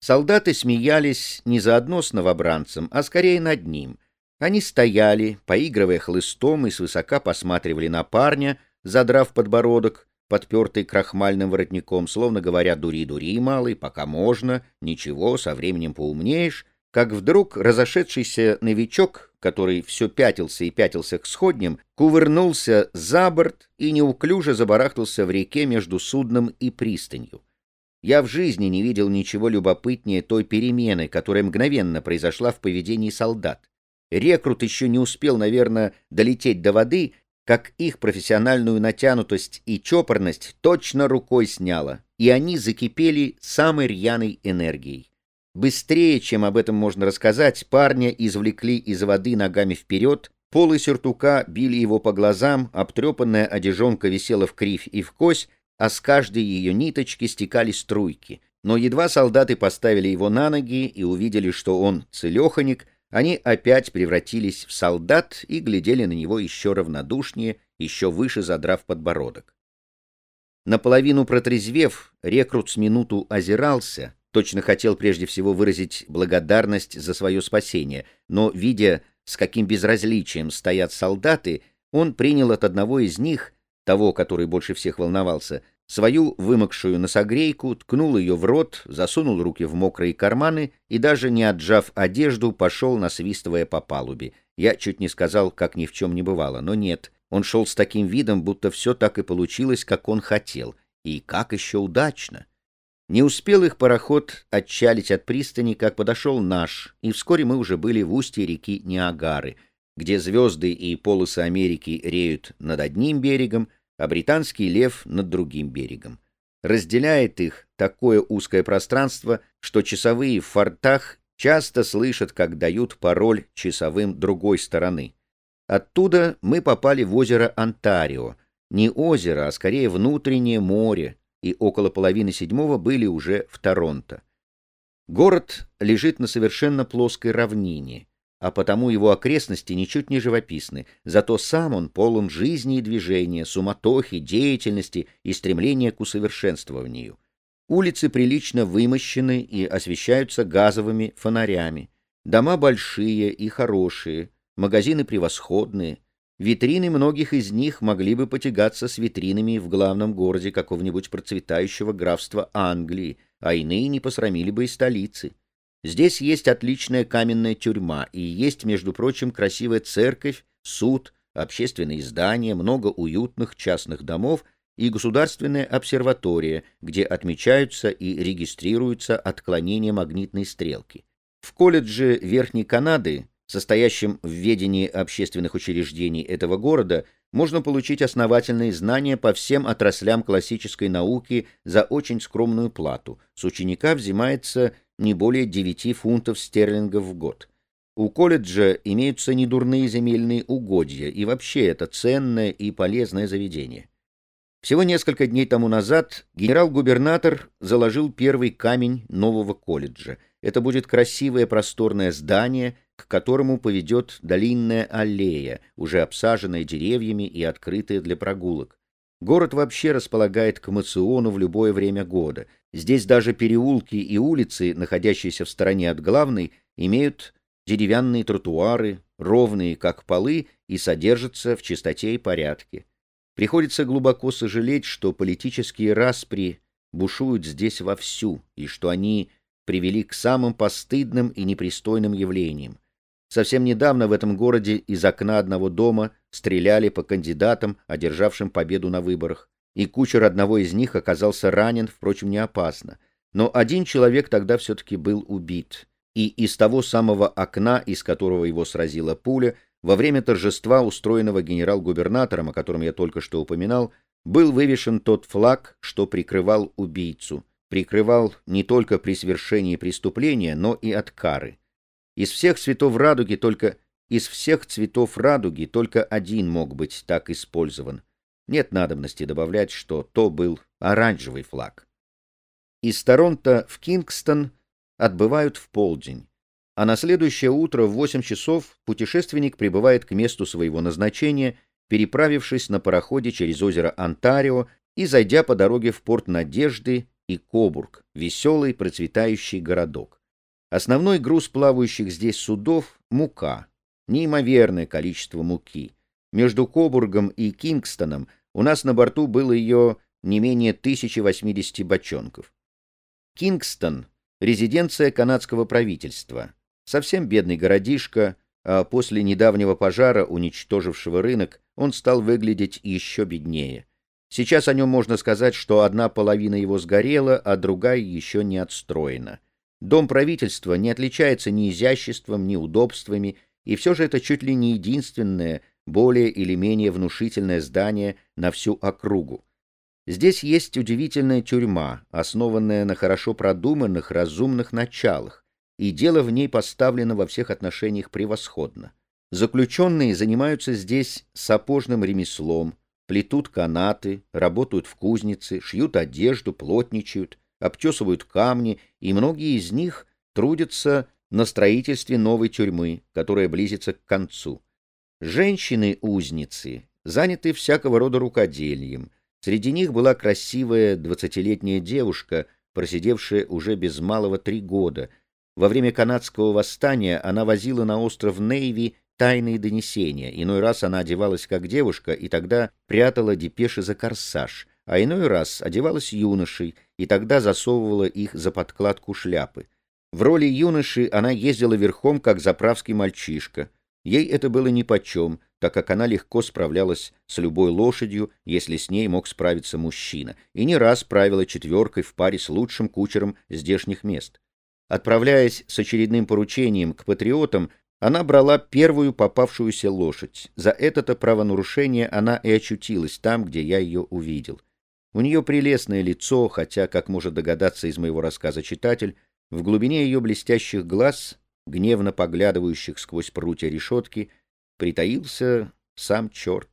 Солдаты смеялись не заодно с новобранцем, а скорее над ним. Они стояли, поигрывая хлыстом и свысока посматривали на парня, задрав подбородок, подпертый крахмальным воротником, словно говоря «дури-дури, малый, пока можно, ничего, со временем поумнеешь», как вдруг разошедшийся новичок, который все пятился и пятился к сходням, кувырнулся за борт и неуклюже забарахтался в реке между судном и пристанью. Я в жизни не видел ничего любопытнее той перемены, которая мгновенно произошла в поведении солдат. Рекрут еще не успел, наверное, долететь до воды, как их профессиональную натянутость и чопорность точно рукой сняло, и они закипели самой рьяной энергией. Быстрее, чем об этом можно рассказать, парня извлекли из воды ногами вперед, полы сюртука били его по глазам, обтрепанная одежонка висела в кривь и в кось, а с каждой ее ниточки стекали струйки. Но едва солдаты поставили его на ноги и увидели, что он целеханик, они опять превратились в солдат и глядели на него еще равнодушнее, еще выше задрав подбородок. Наполовину протрезвев, рекрут с минуту озирался — точно хотел прежде всего выразить благодарность за свое спасение, но, видя, с каким безразличием стоят солдаты, он принял от одного из них, того, который больше всех волновался, свою вымокшую носогрейку, ткнул ее в рот, засунул руки в мокрые карманы и, даже не отжав одежду, пошел, насвистывая по палубе. Я чуть не сказал, как ни в чем не бывало, но нет. Он шел с таким видом, будто все так и получилось, как он хотел. И как еще удачно! Не успел их пароход отчалить от пристани, как подошел наш, и вскоре мы уже были в устье реки Ниагары, где звезды и полосы Америки реют над одним берегом, а британский лев над другим берегом. Разделяет их такое узкое пространство, что часовые в фортах часто слышат, как дают пароль часовым другой стороны. Оттуда мы попали в озеро Онтарио. Не озеро, а скорее внутреннее море, и около половины седьмого были уже в Торонто. Город лежит на совершенно плоской равнине, а потому его окрестности ничуть не живописны, зато сам он полон жизни и движения, суматохи, деятельности и стремления к усовершенствованию. Улицы прилично вымощены и освещаются газовыми фонарями. Дома большие и хорошие, магазины превосходные — Витрины многих из них могли бы потягаться с витринами в главном городе какого-нибудь процветающего графства Англии, а иные не посрамили бы и столицы. Здесь есть отличная каменная тюрьма, и есть, между прочим, красивая церковь, суд, общественные здания, много уютных частных домов и государственная обсерватория, где отмечаются и регистрируются отклонения магнитной стрелки. В колледже Верхней Канады состоящим в ведении общественных учреждений этого города, можно получить основательные знания по всем отраслям классической науки за очень скромную плату. С ученика взимается не более 9 фунтов стерлингов в год. У колледжа имеются недурные земельные угодья, и вообще это ценное и полезное заведение. Всего несколько дней тому назад генерал-губернатор заложил первый камень нового колледжа. Это будет красивое просторное здание, к которому поведет долинная аллея, уже обсаженная деревьями и открытая для прогулок. Город вообще располагает к мациону в любое время года. Здесь даже переулки и улицы, находящиеся в стороне от главной, имеют деревянные тротуары, ровные как полы, и содержатся в чистоте и порядке. Приходится глубоко сожалеть, что политические распри бушуют здесь вовсю, и что они привели к самым постыдным и непристойным явлениям. Совсем недавно в этом городе из окна одного дома стреляли по кандидатам, одержавшим победу на выборах, и кучер одного из них оказался ранен, впрочем, не опасно. Но один человек тогда все-таки был убит, и из того самого окна, из которого его сразила пуля, во время торжества, устроенного генерал-губернатором, о котором я только что упоминал, был вывешен тот флаг, что прикрывал убийцу, прикрывал не только при свершении преступления, но и от кары. Из всех цветов радуги только из всех цветов радуги только один мог быть так использован. Нет надобности добавлять, что то был оранжевый флаг. Из Торонто в Кингстон отбывают в полдень, а на следующее утро в 8 часов путешественник прибывает к месту своего назначения, переправившись на пароходе через озеро Онтарио и зайдя по дороге в порт Надежды и Кобург, веселый процветающий городок. Основной груз плавающих здесь судов — мука. Неимоверное количество муки. Между Кобургом и Кингстоном у нас на борту было ее не менее 1080 бочонков. Кингстон — резиденция канадского правительства. Совсем бедный городишко, а после недавнего пожара, уничтожившего рынок, он стал выглядеть еще беднее. Сейчас о нем можно сказать, что одна половина его сгорела, а другая еще не отстроена. Дом правительства не отличается ни изяществом, ни удобствами, и все же это чуть ли не единственное, более или менее внушительное здание на всю округу. Здесь есть удивительная тюрьма, основанная на хорошо продуманных, разумных началах, и дело в ней поставлено во всех отношениях превосходно. Заключенные занимаются здесь сапожным ремеслом, плетут канаты, работают в кузнице, шьют одежду, плотничают, обтесывают камни, и многие из них трудятся на строительстве новой тюрьмы, которая близится к концу. Женщины-узницы заняты всякого рода рукодельем. Среди них была красивая двадцатилетняя девушка, просидевшая уже без малого три года. Во время канадского восстания она возила на остров Нейви тайные донесения. Иной раз она одевалась как девушка и тогда прятала депеши за корсаж, а иной раз одевалась юношей и тогда засовывала их за подкладку шляпы. В роли юноши она ездила верхом, как заправский мальчишка. Ей это было нипочем, так как она легко справлялась с любой лошадью, если с ней мог справиться мужчина, и не раз правила четверкой в паре с лучшим кучером здешних мест. Отправляясь с очередным поручением к патриотам, она брала первую попавшуюся лошадь. За это-то правонарушение она и очутилась там, где я ее увидел. У нее прелестное лицо, хотя, как может догадаться из моего рассказа читатель, в глубине ее блестящих глаз, гневно поглядывающих сквозь прутья решетки, притаился сам черт.